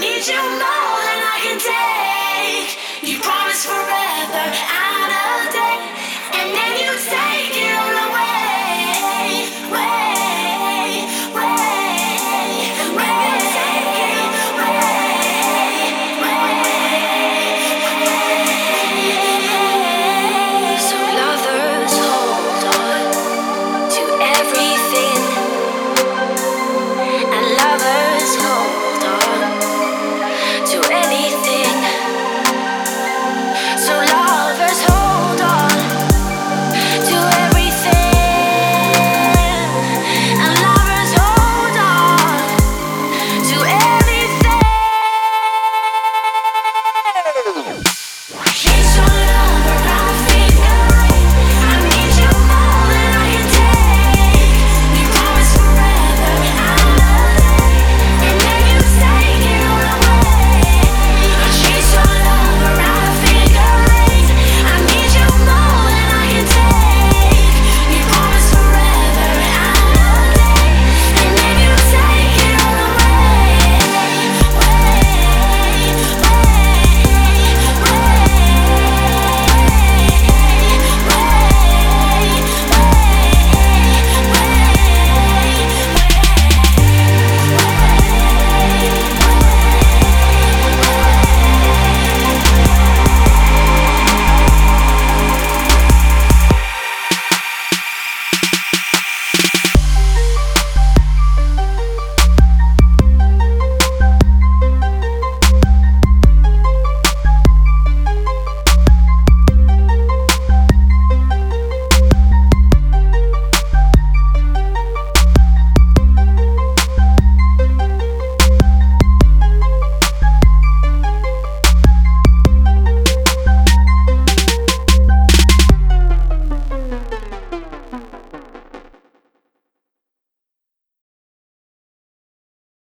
need you more than I can take. You promised forever, I know.